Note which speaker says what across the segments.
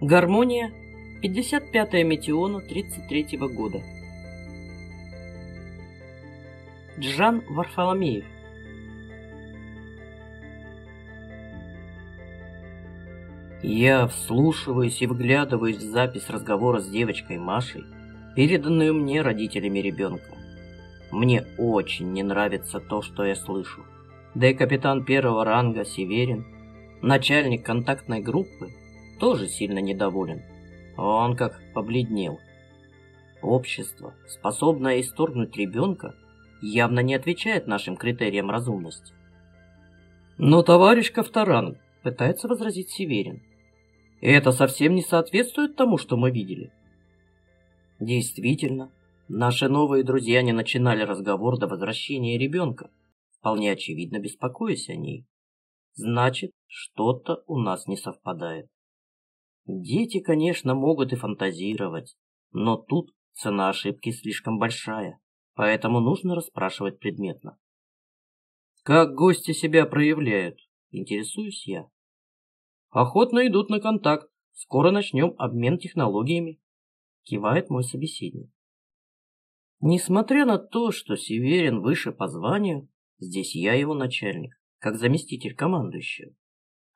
Speaker 1: Гармония, 55-я Метеона 33 -го года. Джан Варфоломеев. Я вслушиваюсь и вглядываюсь в запись разговора с девочкой Машей, переданную мне родителями ребенка. Мне очень не нравится то, что я слышу. Да и капитан первого ранга Северин, начальник контактной группы, тоже сильно недоволен. Он как побледнел. Общество, способное исторгнуть ребенка, явно не отвечает нашим критериям разумности. Но товарищ Ковторанг пытается возразить Северин. Это совсем не соответствует тому, что мы видели. Действительно, наши новые друзья не начинали разговор до возвращения ребенка, вполне очевидно беспокоясь о ней. Значит, что-то у нас не совпадает. Дети, конечно, могут и фантазировать, но тут цена ошибки слишком большая, поэтому нужно расспрашивать предметно. Как гости себя проявляют? Интересуюсь я. Охотно идут на контакт. Скоро начнем обмен технологиями. Кивает мой собеседник. Несмотря на то, что Северин выше по званию, здесь я его начальник, как заместитель командующего.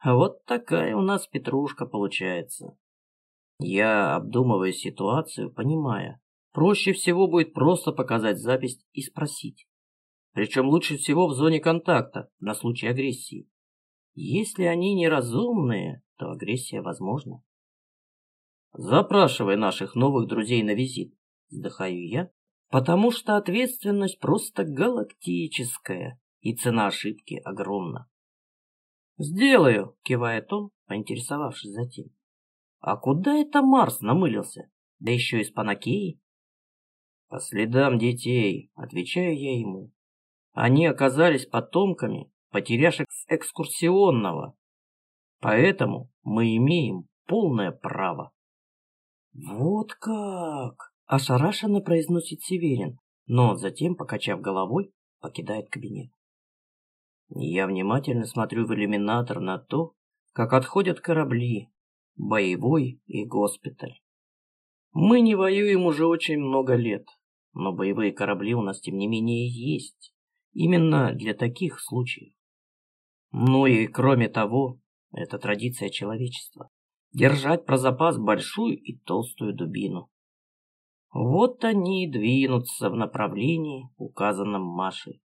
Speaker 1: А вот такая у нас петрушка получается. Я обдумываю ситуацию, понимая, проще всего будет просто показать запись и спросить. Причем лучше всего в зоне контакта, на случай агрессии. Если они неразумные, то агрессия возможна. Запрашивай наших новых друзей на визит, вздыхаю я, потому что ответственность просто галактическая, и цена ошибки огромна. «Сделаю», — кивает он, поинтересовавшись затем. «А куда это Марс намылился? Да еще и с Панакеей?» «По следам детей», — отвечаю я ему. «Они оказались потомками потеряшек с экскурсионного. Поэтому мы имеем полное право. Вот как! Ошарашенно произносит Северин, но затем, покачав головой, покидает кабинет. Я внимательно смотрю в иллюминатор на то, как отходят корабли, боевой и госпиталь. Мы не воюем уже очень много лет, но боевые корабли у нас тем не менее есть. Именно для таких случаев. Ну и кроме того, это традиция человечества. Держать про запас большую и толстую дубину. Вот они и двинутся в направлении, указанном Машей.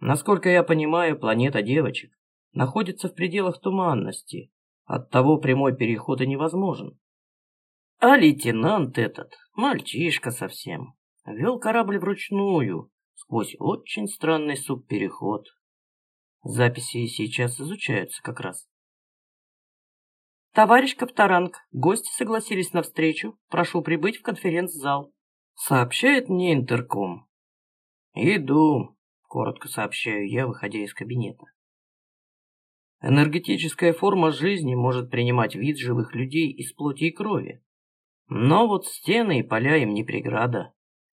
Speaker 1: Насколько я понимаю, планета девочек находится в пределах туманности, оттого прямой переход и невозможен. А лейтенант этот, мальчишка совсем, вел корабль вручную, сквозь очень странный субпереход, Записи сейчас изучаются как раз. Товарищ Капторанг, гости согласились на встречу. Прошу прибыть в конференц-зал. Сообщает мне интерком. Иду, коротко сообщаю я, выходя из кабинета. Энергетическая форма жизни может принимать вид живых людей из плоти и крови. Но вот стены и поля им не преграда.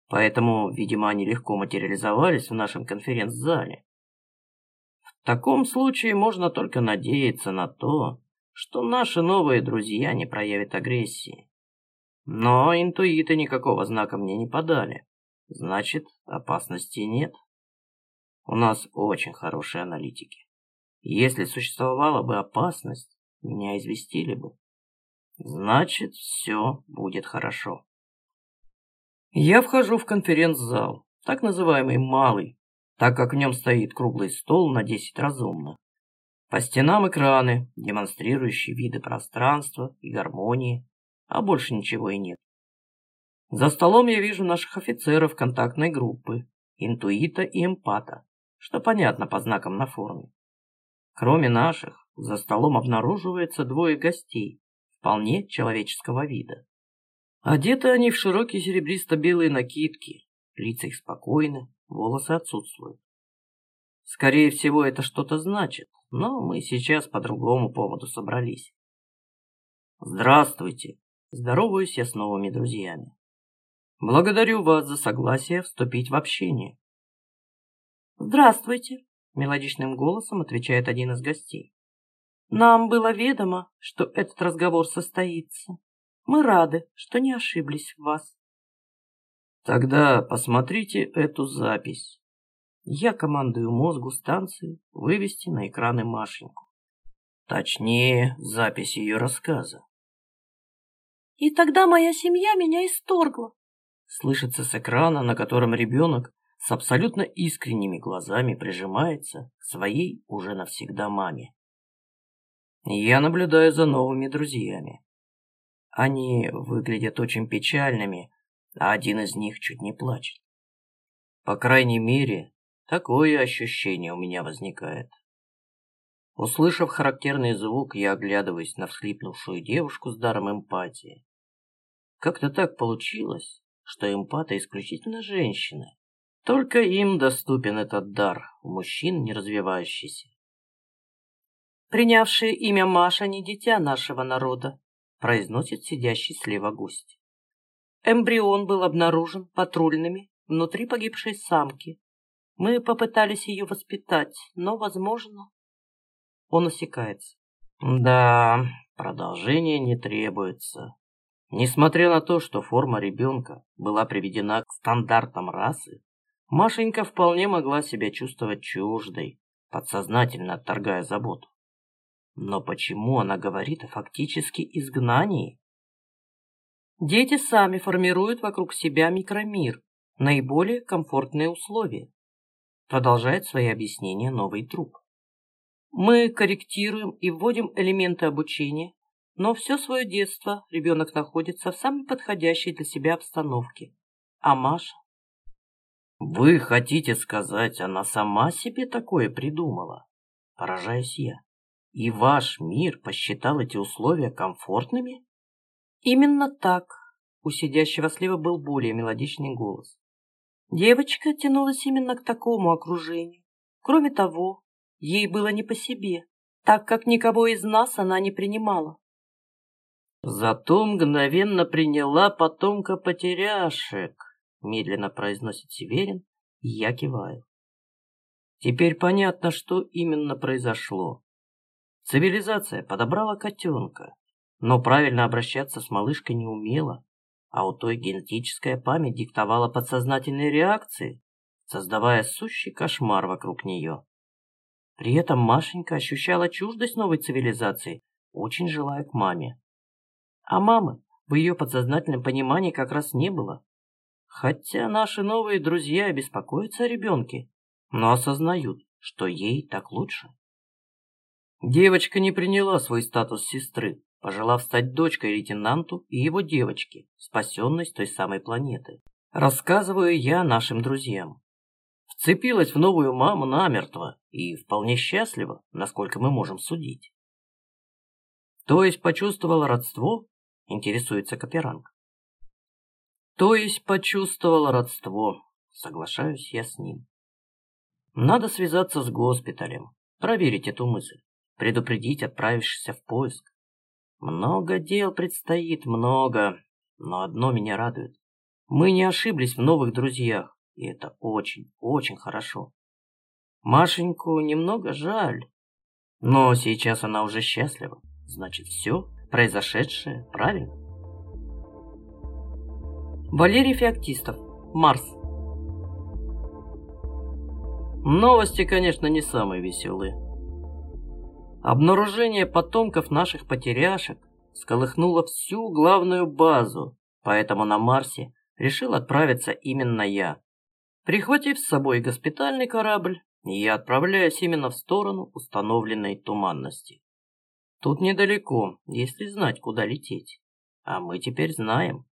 Speaker 1: Поэтому, видимо, они легко материализовались в нашем конференц-зале. В таком случае можно только надеяться на то, что наши новые друзья не проявят агрессии. Но интуиты никакого знака мне не подали. Значит, опасности нет. У нас очень хорошие аналитики. Если существовала бы опасность, меня известили бы. Значит, все будет хорошо. Я вхожу в конференц-зал, так называемый «малый», так как в нем стоит круглый стол на 10 разумно. По стенам экраны, демонстрирующие виды пространства и гармонии, а больше ничего и нет. За столом я вижу наших офицеров контактной группы, интуита и эмпата, что понятно по знакам на форме. Кроме наших, за столом обнаруживается двое гостей, вполне человеческого вида. Одеты они в широкие серебристо-белые накидки, лица их спокойны, волосы отсутствуют. Скорее всего, это что-то значит, но мы сейчас по другому поводу собрались. Здравствуйте, здороваюсь я с новыми друзьями. Благодарю вас за согласие вступить в общение. Здравствуйте, мелодичным голосом отвечает один из гостей. Нам было ведомо, что этот разговор состоится. Мы рады, что не ошиблись в вас. Тогда посмотрите эту запись. Я командую мозгу станции вывести на экраны Машеньку. Точнее, запись ее рассказа. И тогда моя семья меня исторгла. Слышится с экрана, на котором ребенок с абсолютно искренними глазами прижимается к своей уже навсегда маме. Я наблюдаю за новыми друзьями. Они выглядят очень печальными, а один из них чуть не плачет. По крайней мере, такое ощущение у меня возникает. Услышав характерный звук, я оглядываюсь на всхлипнувшую девушку с даром эмпатии. Как-то так получилось, что эмпаты исключительно женщины. Только им доступен этот дар, у мужчин не развивающийся. Принявшее имя Маша не дитя нашего народа, произносит сидящий слева гость. Эмбрион был обнаружен патрульными внутри погибшей самки. Мы попытались ее воспитать, но, возможно... Он усекается. Да, продолжение не требуется. Несмотря на то, что форма ребенка была приведена к стандартам расы, Машенька вполне могла себя чувствовать чуждой, подсознательно отторгая заботу. Но почему она говорит о фактически изгнании? Дети сами формируют вокруг себя микромир, наиболее комфортные условия. Продолжает свои объяснения новый друг. Мы корректируем и вводим элементы обучения, но все свое детство ребенок находится в самой подходящей для себя обстановке. А Маша «Вы хотите сказать, она сама себе такое придумала?» Поражаюсь я. «И ваш мир посчитал эти условия комфортными?» «Именно так», — у сидящего слева был более мелодичный голос. Девочка тянулась именно к такому окружению. Кроме того, ей было не по себе, так как никого из нас она не принимала. Зато мгновенно приняла потомка потеряшек, медленно произносит Северин, и я киваю. Теперь понятно, что именно произошло. Цивилизация подобрала котенка, но правильно обращаться с малышкой не умела, а у той генетическая память диктовала подсознательные реакции, создавая сущий кошмар вокруг нее. При этом Машенька ощущала чуждость новой цивилизации, очень желая к маме. А мамы в ее подсознательном понимании как раз не было. Хотя наши новые друзья беспокоятся о ребенке, но осознают, что ей так лучше. Девочка не приняла свой статус сестры, пожелав стать дочкой лейтенанту и его девочки, спасенной с той самой планеты. Рассказываю я нашим друзьям. Вцепилась в новую маму намертво и вполне счастлива, насколько мы можем судить. То есть почувствовала родство? Интересуется Каперанг. То есть почувствовал родство. Соглашаюсь я с ним. Надо связаться с госпиталем, проверить эту мысль, предупредить отправившихся в поиск. Много дел предстоит, много, но одно меня радует. Мы не ошиблись в новых друзьях, и это очень, очень хорошо. Машеньку немного жаль, но сейчас она уже счастлива. Значит, все произошедшее правильно. Валерий Феоктистов. Марс. Новости, конечно, не самые веселые. Обнаружение потомков наших потеряшек сколыхнуло всю главную базу, поэтому на Марсе решил отправиться именно я. Прихватив с собой госпитальный корабль, я отправляюсь именно в сторону установленной туманности. Тут недалеко, если знать, куда лететь. А мы теперь знаем.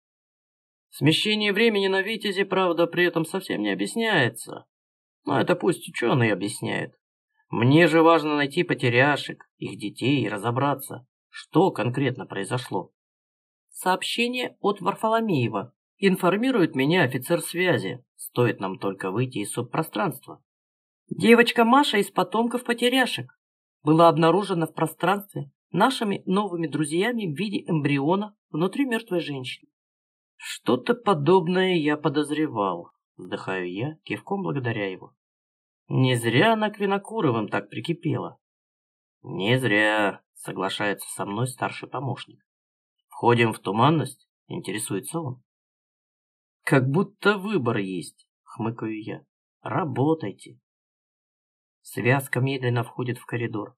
Speaker 1: Смещение времени на Витязе, правда, при этом совсем не объясняется. Но это пусть ученые объясняют. Мне же важно найти потеряшек, их детей и разобраться, что конкретно произошло. Сообщение от Варфоломеева. Информирует меня офицер связи. Стоит нам только выйти из субпространства. Девочка Маша из потомков потеряшек была обнаружена в пространстве нашими новыми друзьями в виде эмбриона внутри мертвой женщины. Что-то подобное я подозревал, вздыхаю я, кивком благодаря его. Не зря она к Винокуровым так прикипела. Не зря соглашается со мной старший помощник. Входим в туманность, интересуется он. Как будто выбор есть, хмыкаю я. Работайте. Связка медленно входит в коридор.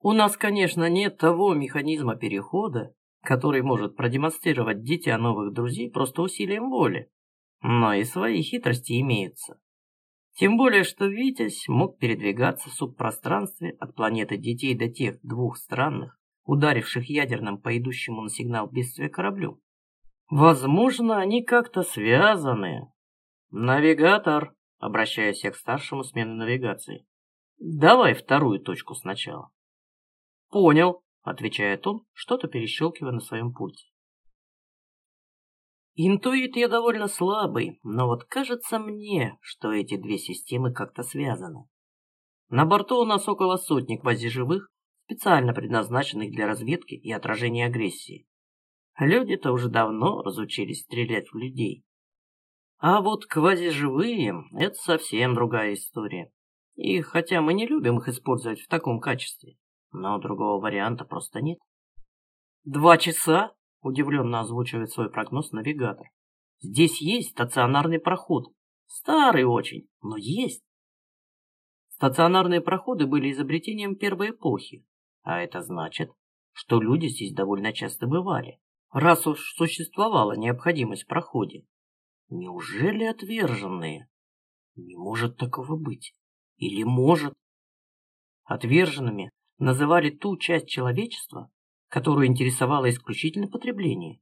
Speaker 1: У нас, конечно, нет того механизма перехода, который может продемонстрировать дитя новых друзей просто усилием воли. Но и свои хитрости имеются. Тем более, что Витязь мог передвигаться в субпространстве от планеты детей до тех двух странных, ударивших ядерным по идущему на сигнал бедствия кораблю. Возможно, они как-то связаны. Навигатор, обращаясь к старшему смены навигации. Давай вторую точку сначала. Понял, отвечает он, что-то перещелкивая на своем пульте. Интуит я довольно слабый, но вот кажется мне, что эти две системы как-то связаны. На борту у нас около сотни квазиживых, специально предназначенных для разведки и отражения агрессии. Люди-то уже давно разучились стрелять в людей. А вот квазиживые — это совсем другая история. И хотя мы не любим их использовать в таком качестве, но другого варианта просто нет. Два часа? Удивленно озвучивает свой прогноз навигатор. Здесь есть стационарный проход. Старый очень, но есть. Стационарные проходы были изобретением первой эпохи, а это значит, что люди здесь довольно часто бывали, раз уж существовала необходимость в проходе. Неужели отверженные? Не может такого быть. Или может? Отверженными называли ту часть человечества, которую интересовало исключительно потребление.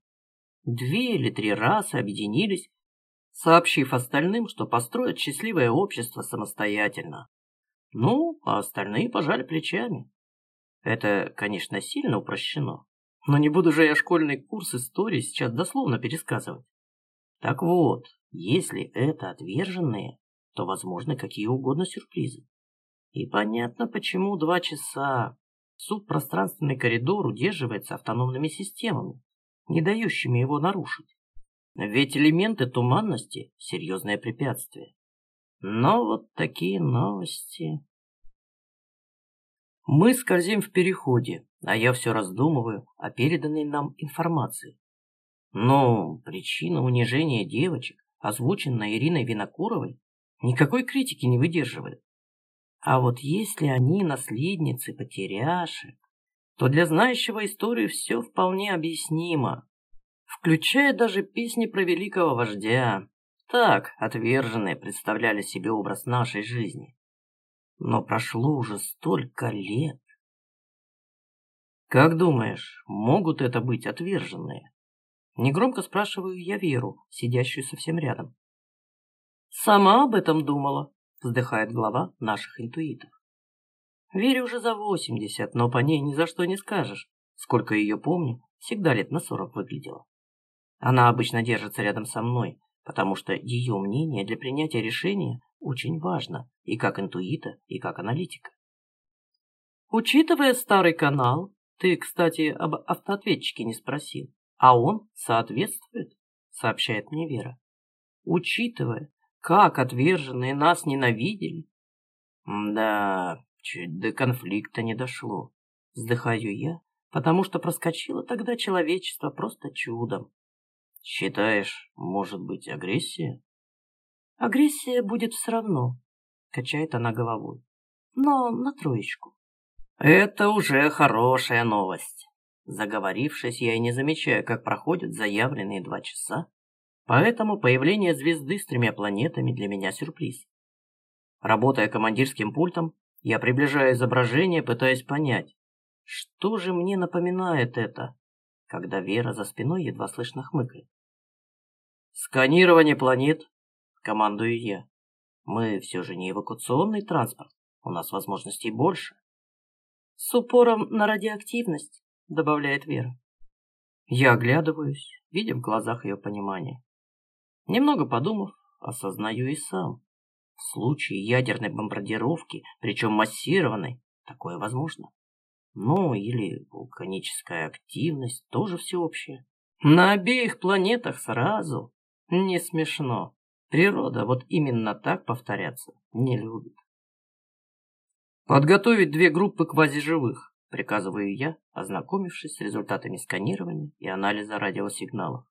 Speaker 1: Две или три расы объединились, сообщив остальным, что построят счастливое общество самостоятельно. Ну, а остальные пожали плечами. Это, конечно, сильно упрощено, но не буду же я школьный курс истории сейчас дословно пересказывать. Так вот, если это отверженные, то возможны какие угодно сюрпризы. И понятно, почему два часа. Субпространственный коридор удерживается автономными системами, не дающими его нарушить. Ведь элементы туманности – серьезное препятствие. Но вот такие новости... Мы скользим в переходе, а я все раздумываю о переданной нам информации. Но причина унижения девочек, озвученная Ириной Винокуровой, никакой критики не выдерживает. А вот если они наследницы потеряшек, то для знающего историю все вполне объяснимо, включая даже песни про великого вождя. Так отверженные представляли себе образ нашей жизни. Но прошло уже столько лет. Как думаешь, могут это быть отверженные? Негромко спрашиваю я Веру, сидящую совсем рядом. Сама об этом думала, вздыхает глава наших интуитов. Вере уже за восемьдесят, но по ней ни за что не скажешь. Сколько ее помню, всегда лет на сорок выглядела. Она обычно держится рядом со мной, потому что ее мнение для принятия решения очень важно и как интуита, и как аналитика. Учитывая старый канал, ты, кстати, об автоответчике не спросил, а он соответствует, сообщает мне Вера. Учитывая, как отверженные нас ненавидели. Да, чуть до конфликта не дошло. Вздыхаю я, потому что проскочило тогда человечество просто чудом. Считаешь, может быть агрессия? Агрессия будет все равно, качает она головой. Но на троечку. Это уже хорошая новость. Заговорившись, я и не замечаю, как проходят заявленные два часа, Поэтому появление звезды с тремя планетами для меня сюрприз. Работая командирским пультом, я приближаю изображение, пытаясь понять, что же мне напоминает это, когда Вера за спиной едва слышно хмыкает. «Сканирование планет», — командую я. «Мы все же не эвакуационный транспорт, у нас возможностей больше». «С упором на радиоактивность», — добавляет Вера. Я оглядываюсь, видя в глазах ее понимание. Немного подумав, осознаю и сам. В случае ядерной бомбардировки, причем массированной, такое возможно. Ну, или вулканическая активность тоже всеобщая. На обеих планетах сразу. Не смешно. Природа вот именно так повторяться не любит. Подготовить две группы квазиживых, приказываю я, ознакомившись с результатами сканирования и анализа радиосигналов.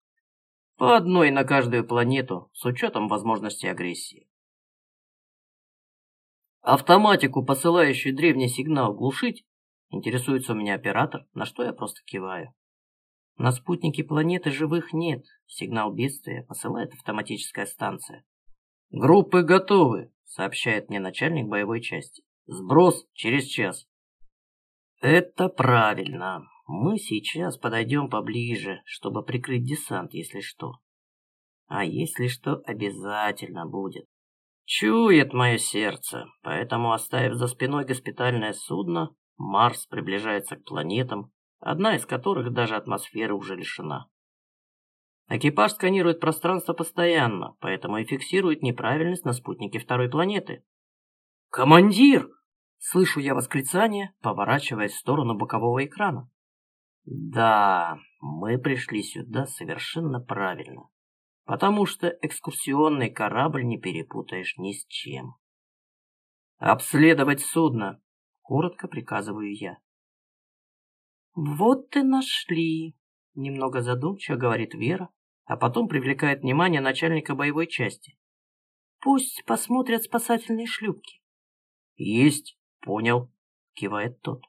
Speaker 1: По одной на каждую планету, с учетом возможности агрессии. Автоматику, посылающую древний сигнал, глушить? Интересуется у меня оператор, на что я просто киваю. На спутнике планеты живых нет. Сигнал бедствия посылает автоматическая станция. Группы готовы, сообщает мне начальник боевой части. Сброс через час. Это правильно. Мы сейчас подойдем поближе, чтобы прикрыть десант, если что. А если что, обязательно будет. Чует мое сердце, поэтому, оставив за спиной госпитальное судно, Марс приближается к планетам, одна из которых даже атмосферы уже лишена. Экипаж сканирует пространство постоянно, поэтому и фиксирует неправильность на спутнике второй планеты. «Командир!» — слышу я восклицание, поворачиваясь в сторону бокового экрана. Да, мы пришли сюда совершенно правильно, потому что экскурсионный корабль не перепутаешь ни с чем. «Обследовать судно!» — коротко приказываю я. «Вот и нашли!» — немного задумчиво говорит Вера, а потом привлекает внимание начальника боевой части. «Пусть посмотрят спасательные шлюпки». «Есть, понял», — кивает тот.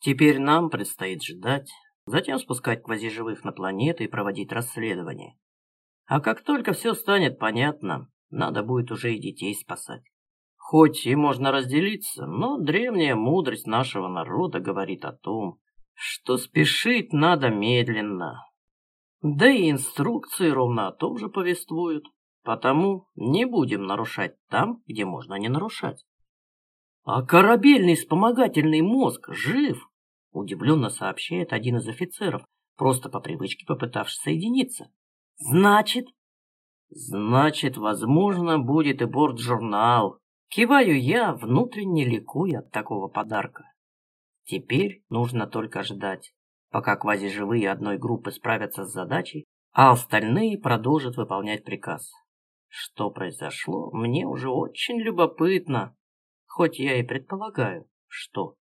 Speaker 1: Теперь нам предстоит ждать, затем спускать квазиживых на планеты и проводить расследование. А как только все станет понятно, надо будет уже и детей спасать. Хоть и можно разделиться, но древняя мудрость нашего народа говорит о том, что спешить надо медленно. Да и инструкции ровно о том же повествуют, потому не будем нарушать там, где можно не нарушать. А корабельный вспомогательный мозг жив, удивленно сообщает один из офицеров, просто по привычке попытавшись соединиться. Значит? Значит, возможно, будет и борт-журнал. Киваю я, внутренне ликуя от такого подарка. Теперь нужно только ждать, пока квазиживые одной группы справятся с задачей, а остальные продолжат выполнять приказ. Что произошло, мне уже очень любопытно хоть я и предполагаю, что